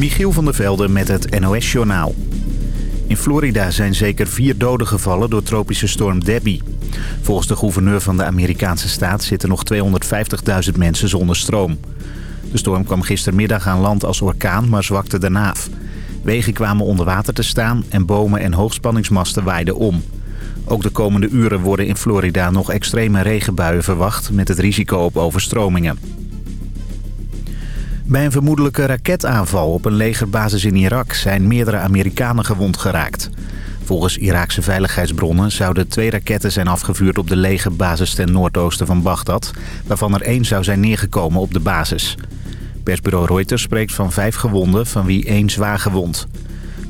Michiel van der Velde met het NOS-journaal. In Florida zijn zeker vier doden gevallen door tropische storm Debbie. Volgens de gouverneur van de Amerikaanse staat zitten nog 250.000 mensen zonder stroom. De storm kwam gistermiddag aan land als orkaan, maar zwakte daarna af. Wegen kwamen onder water te staan en bomen en hoogspanningsmasten waaiden om. Ook de komende uren worden in Florida nog extreme regenbuien verwacht... met het risico op overstromingen. Bij een vermoedelijke raketaanval op een legerbasis in Irak... zijn meerdere Amerikanen gewond geraakt. Volgens Iraakse veiligheidsbronnen zouden twee raketten zijn afgevuurd... op de legerbasis ten noordoosten van Bagdad... waarvan er één zou zijn neergekomen op de basis. Persbureau Reuters spreekt van vijf gewonden, van wie één zwaar gewond.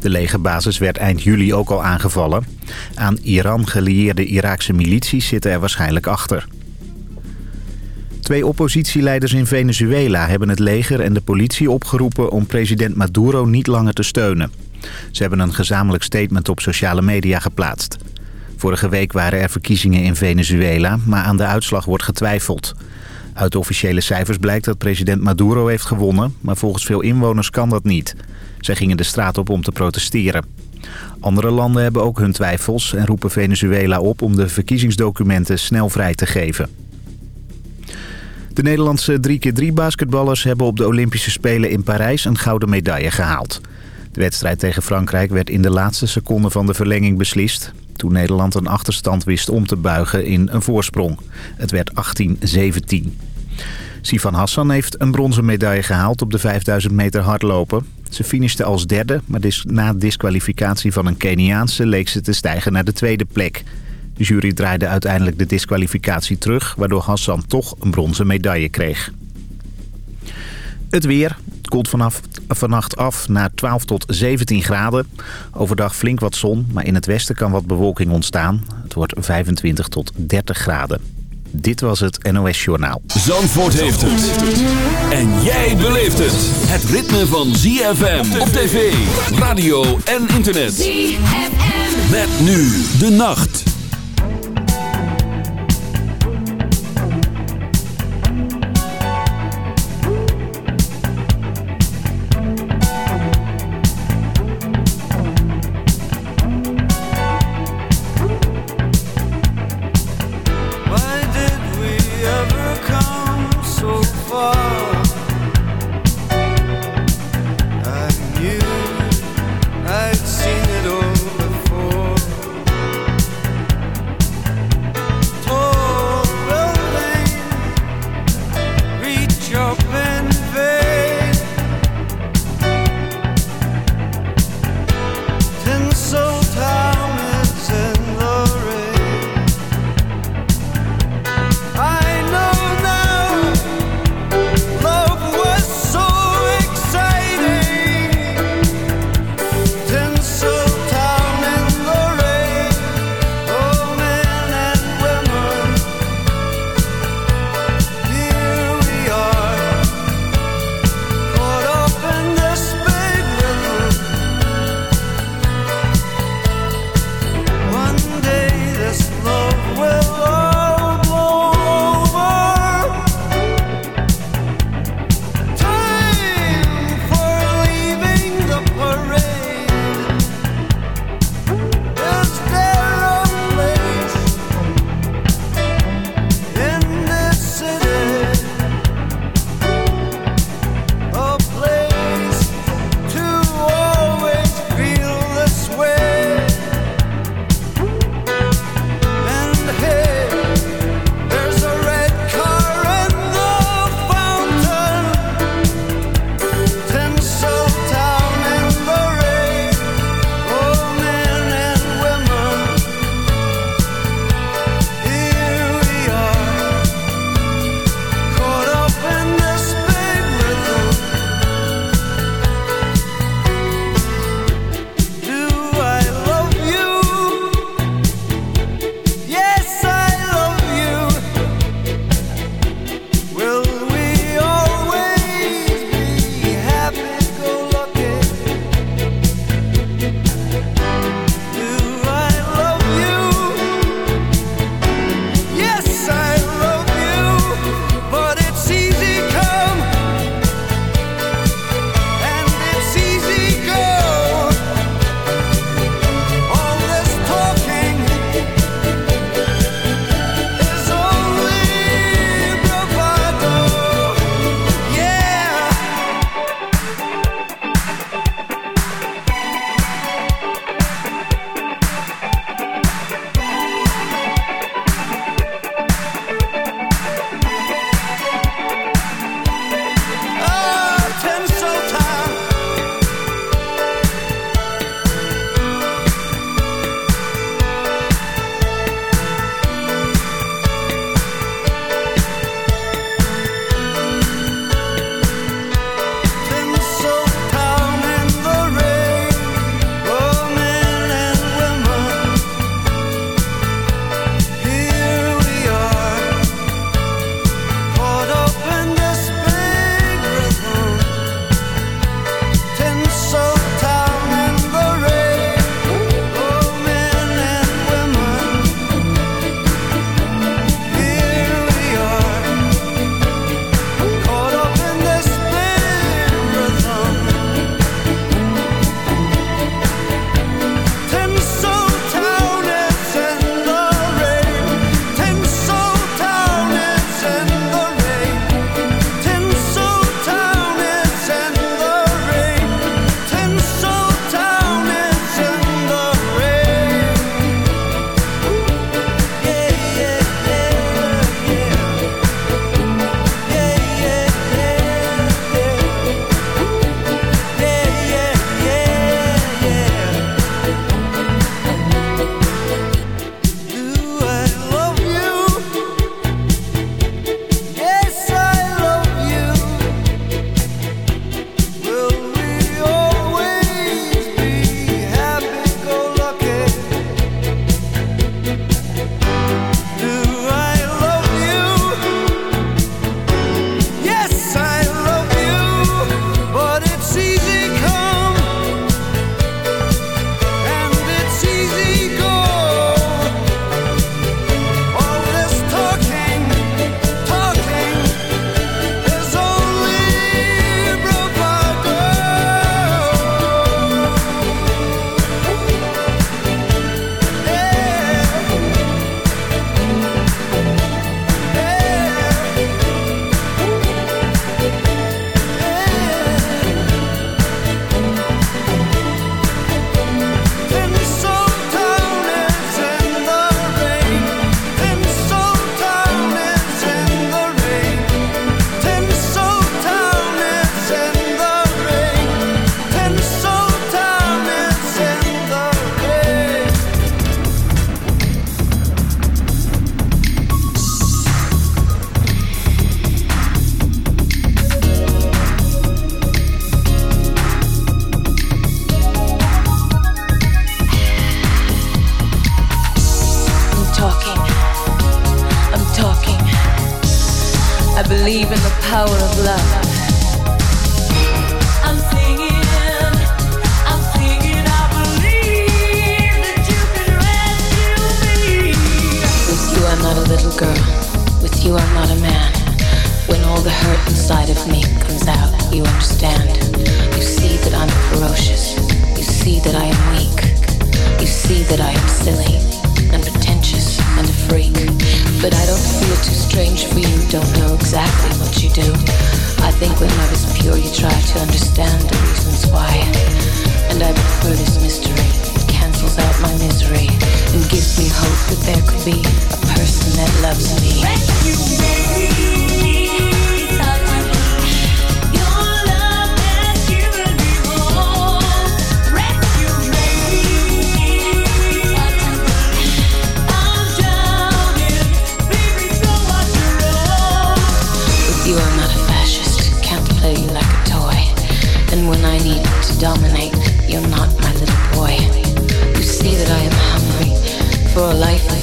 De legerbasis werd eind juli ook al aangevallen. Aan Iran gelieerde Iraakse milities zitten er waarschijnlijk achter. Twee oppositieleiders in Venezuela hebben het leger en de politie opgeroepen om president Maduro niet langer te steunen. Ze hebben een gezamenlijk statement op sociale media geplaatst. Vorige week waren er verkiezingen in Venezuela, maar aan de uitslag wordt getwijfeld. Uit officiële cijfers blijkt dat president Maduro heeft gewonnen, maar volgens veel inwoners kan dat niet. Zij gingen de straat op om te protesteren. Andere landen hebben ook hun twijfels en roepen Venezuela op om de verkiezingsdocumenten snel vrij te geven. De Nederlandse 3x3 basketballers hebben op de Olympische Spelen in Parijs een gouden medaille gehaald. De wedstrijd tegen Frankrijk werd in de laatste seconde van de verlenging beslist... toen Nederland een achterstand wist om te buigen in een voorsprong. Het werd 18-17. Sifan Hassan heeft een bronzen medaille gehaald op de 5000 meter hardlopen. Ze finishte als derde, maar na disqualificatie van een Keniaanse leek ze te stijgen naar de tweede plek. De jury draaide uiteindelijk de disqualificatie terug, waardoor Hassan toch een bronzen medaille kreeg. Het weer koelt vanaf, vannacht af naar 12 tot 17 graden. Overdag flink wat zon, maar in het westen kan wat bewolking ontstaan. Het wordt 25 tot 30 graden. Dit was het NOS Journaal. Zandvoort heeft het. En jij beleeft het. Het ritme van ZFM op tv, radio en internet. ZFM. Met nu de nacht.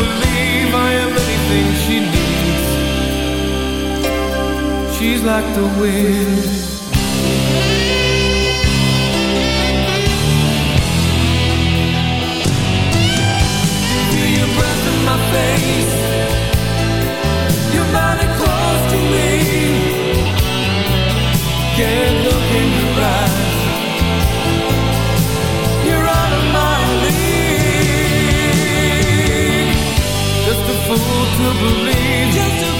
believe I am anything she needs. She's like the wind. Feel your breath in my face. Your body close to me. Can't to believe, just to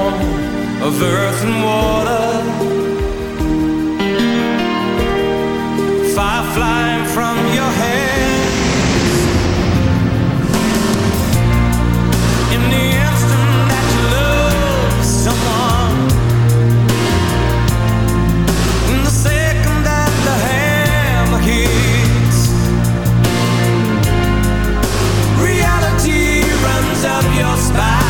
wall of earth and water. Fire flying from your hands. In the instant that you love someone, in the second that the hammer hits, reality runs up your spine.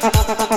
ha ha ha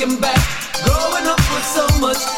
looking back, growing up with so much.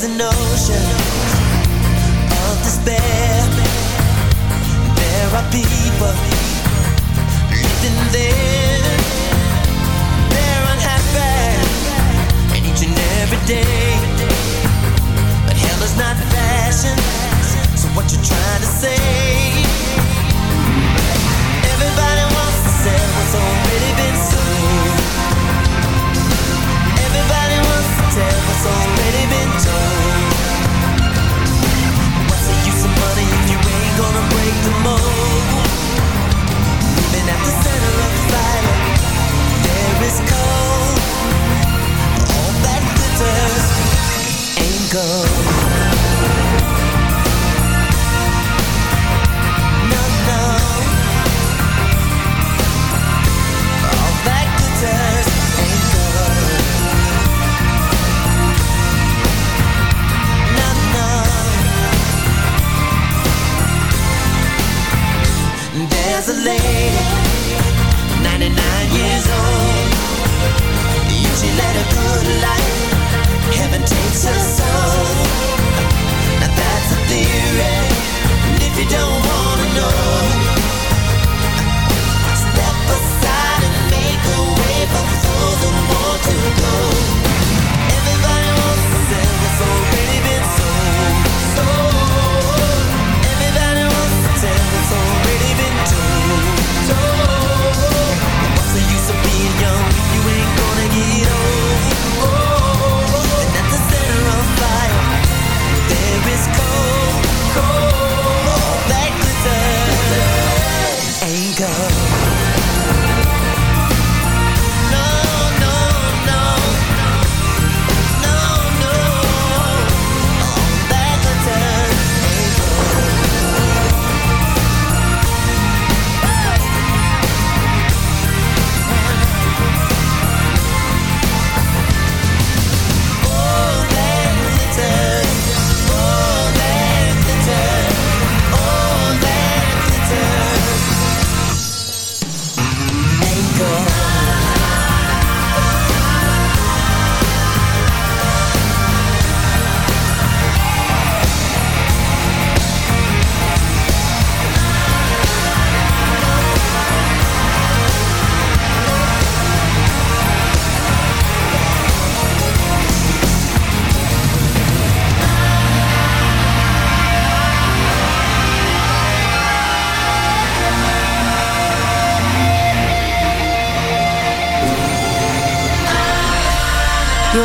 There's an ocean of despair. There are people living there. They're unhappy, and each and every day. But hell is not fashion. So what you trying to say? Already been told.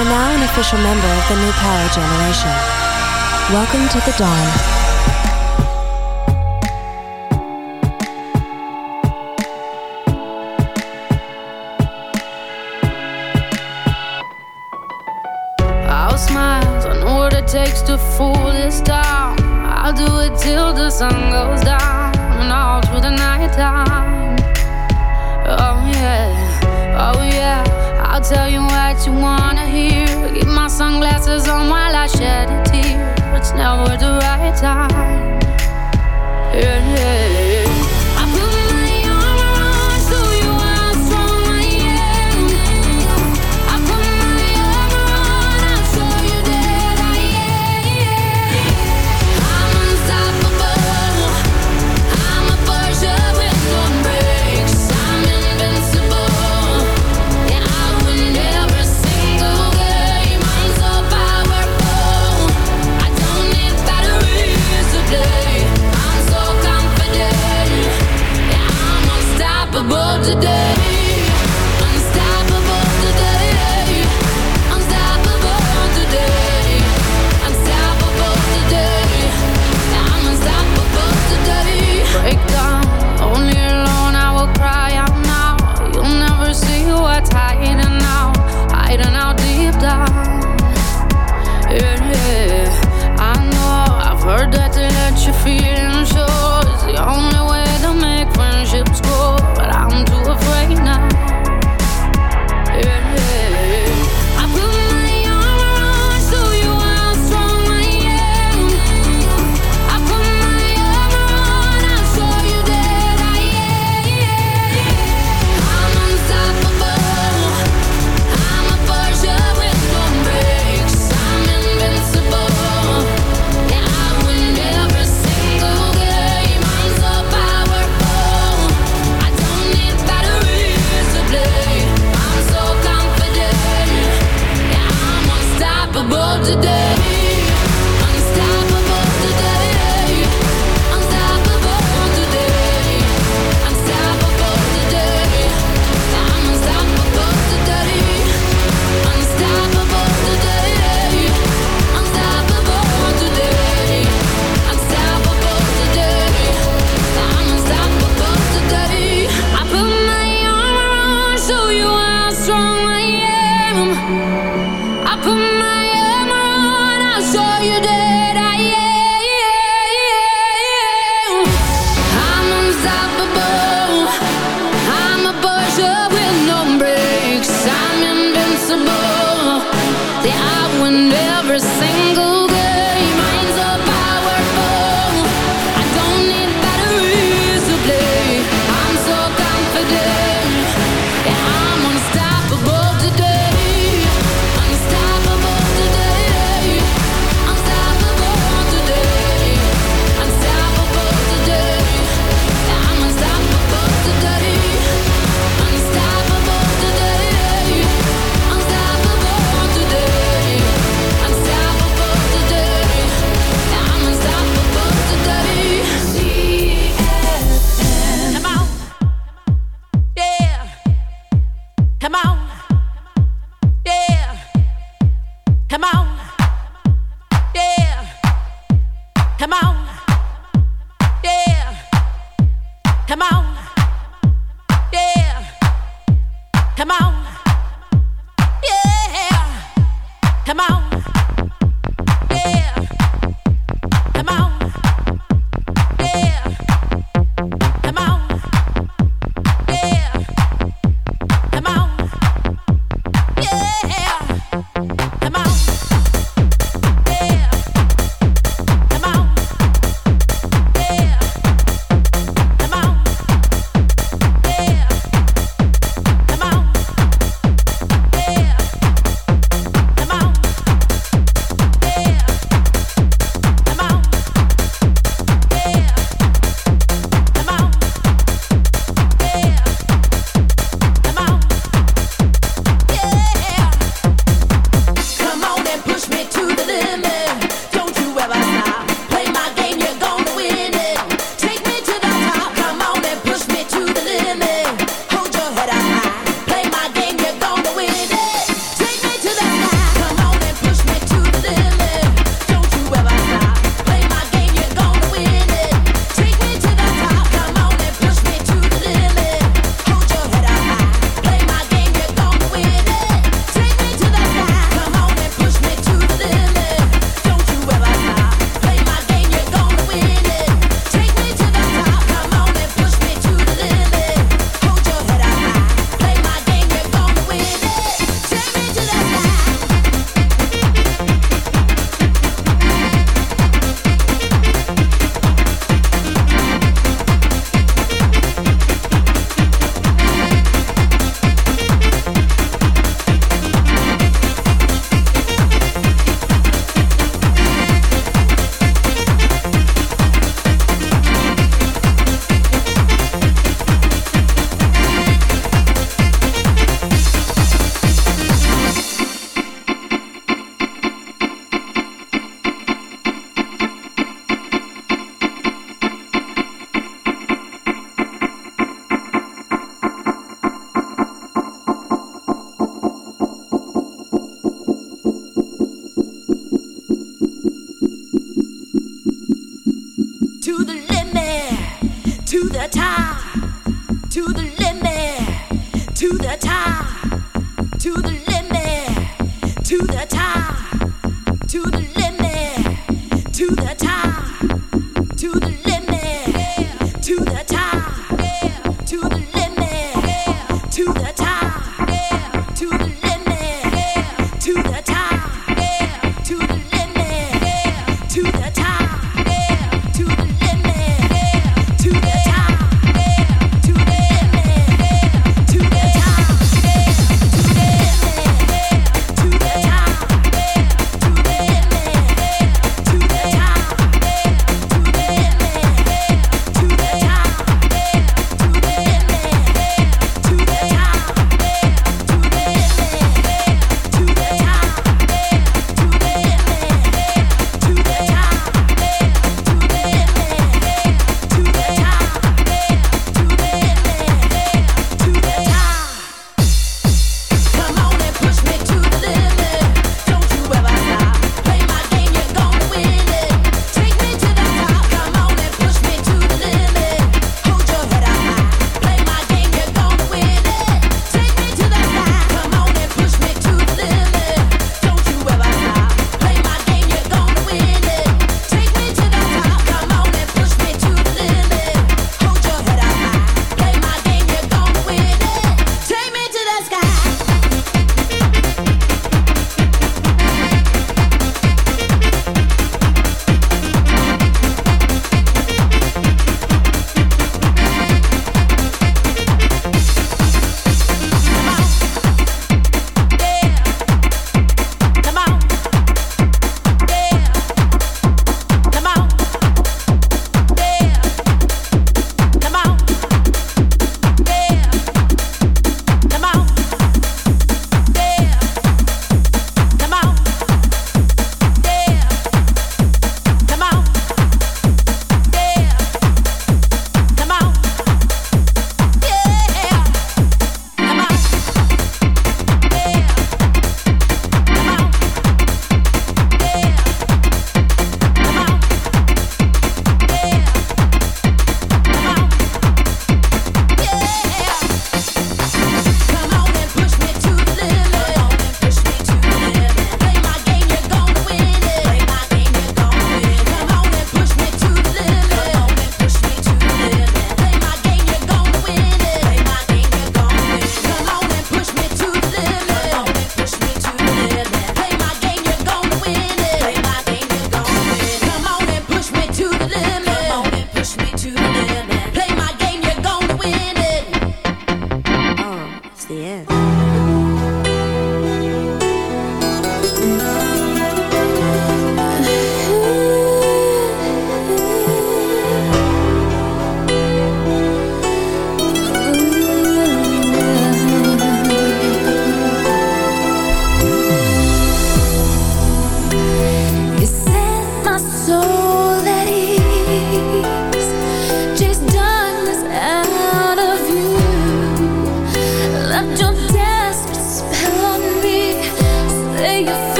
are now an official member of the New Power Generation. Welcome to the Dawn. takes to fool this town. I'll do it till the sun goes down and all through the night time. Oh yeah, oh yeah. I'll tell you what you want glasses on while I shed a tear. It's never the right time. yeah. yeah.